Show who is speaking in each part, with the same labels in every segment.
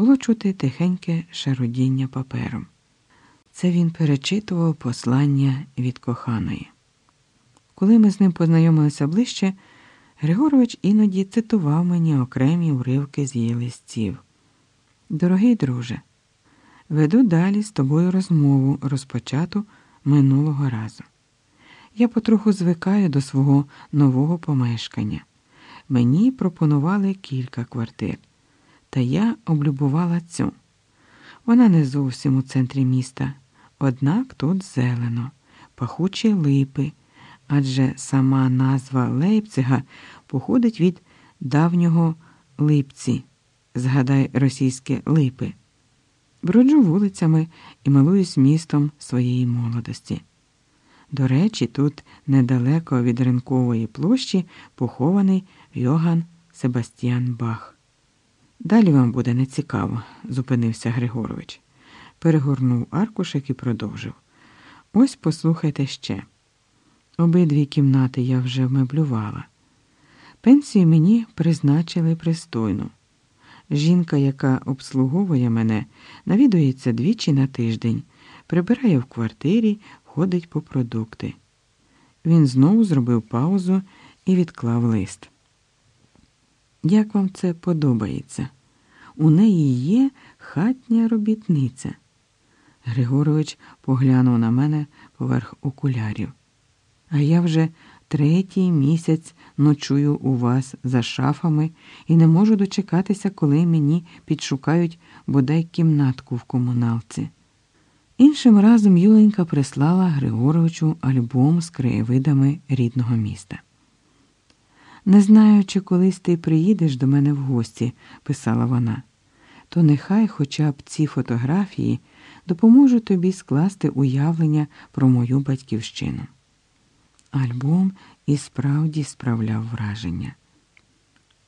Speaker 1: було чути тихеньке шарудіння папером. Це він перечитував послання від коханої. Коли ми з ним познайомилися ближче, Григорович іноді цитував мені окремі уривки з її листів. Дорогий друже, веду далі з тобою розмову, розпочату минулого разу. Я потроху звикаю до свого нового помешкання. Мені пропонували кілька квартир, та я облюбувала цю. Вона не зовсім у центрі міста, однак тут зелено, пахучі липи, адже сама назва Лейпцига походить від давнього липці, згадай російське липи. Броджу вулицями і милуюсь містом своєї молодості. До речі, тут недалеко від ринкової площі похований Йоган Себастьян Бах. Далі вам буде нецікаво, зупинився Григорович. Перегорнув аркушик і продовжив. Ось послухайте ще. Обидві кімнати я вже вмеблювала. Пенсію мені призначили пристойну. Жінка, яка обслуговує мене, навідується двічі на тиждень, прибирає в квартирі, ходить по продукти. Він знову зробив паузу і відклав лист. Як вам це подобається? У неї є хатня робітниця. Григорович поглянув на мене поверх окулярів. А я вже третій місяць ночую у вас за шафами і не можу дочекатися, коли мені підшукають бодай кімнатку в комуналці. Іншим разом Юленька прислала Григоровичу альбом з краєвидами рідного міста. Не знаю, чи колись ти приїдеш до мене в гості, писала вона, то нехай хоча б ці фотографії допоможуть тобі скласти уявлення про мою батьківщину. Альбом і справді справляв враження.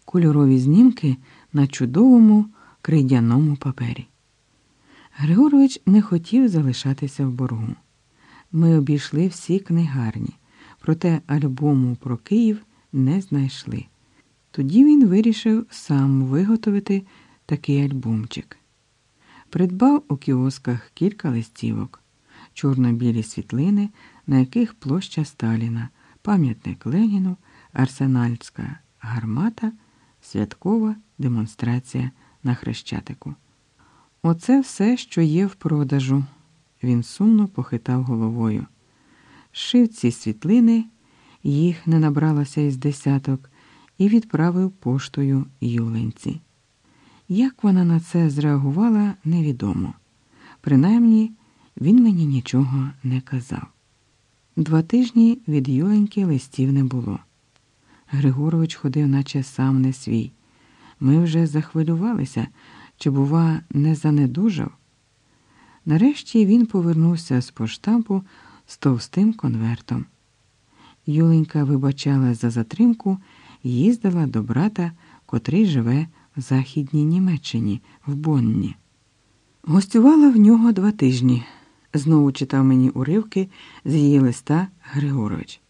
Speaker 1: Кольорові знімки на чудовому крейдяному папері. Григорович не хотів залишатися в боргу. Ми обійшли всі книгарні, проте альбому про Київ не знайшли. Тоді він вирішив сам виготовити такий альбомчик. Придбав у кіосках кілька листівок, чорно-білі світлини, на яких площа Сталіна, пам'ятник Леніну, арсенальська гармата, святкова демонстрація на Хрещатику. Оце все, що є в продажу. Він сумно похитав головою. Шив ці світлини, їх не набралося із десяток, і відправив поштою Юленці. Як вона на це зреагувала, невідомо. Принаймні, він мені нічого не казав. Два тижні від Юленьки листів не було. Григорович ходив, наче сам не свій. Ми вже захвилювалися, чи, бува, не занедужав. Нарешті він повернувся з поштампу з товстим конвертом. Юленька вибачала за затримку їздила до брата, котрий живе в Західній Німеччині, в Бонні. Гостювала в нього два тижні. Знову читав мені уривки з її листа Григорович.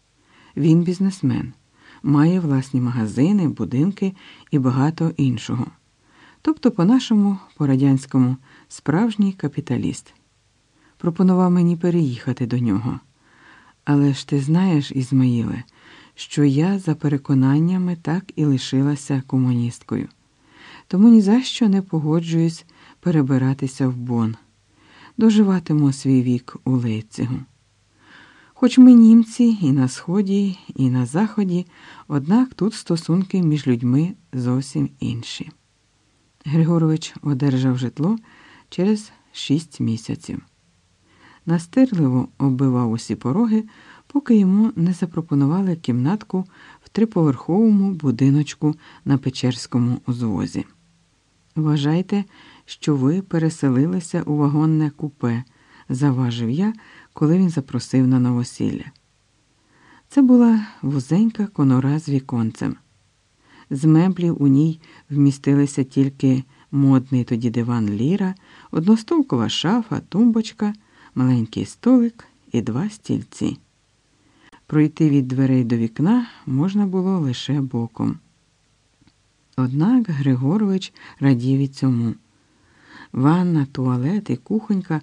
Speaker 1: Він бізнесмен, має власні магазини, будинки і багато іншого. Тобто, по-нашому, по-радянському, справжній капіталіст. Пропонував мені переїхати до нього. Але ж ти знаєш, Ізмаїле, що я за переконаннями так і лишилася комуністкою, тому ні за що не погоджуюсь перебиратися в Бон. Доживатиму свій вік у Лейпцигу. Хоч ми німці і на Сході, і на Заході, однак тут стосунки між людьми зовсім інші. Григорович одержав житло через шість місяців. Настирливо оббивав усі пороги, поки йому не запропонували кімнатку в триповерховому будиночку на Печерському узвозі. Вважайте, що ви переселилися у вагонне купе, заважив я, коли він запросив на новосілля. Це була вузенька конора з віконцем. З меблів у ній вмістилися тільки модний тоді диван Ліра, одностолкова шафа, тумбочка, маленький столик і два стільці. Пройти від дверей до вікна можна було лише боком. Однак Григорович радів і цьому. Ванна, туалет і кухонька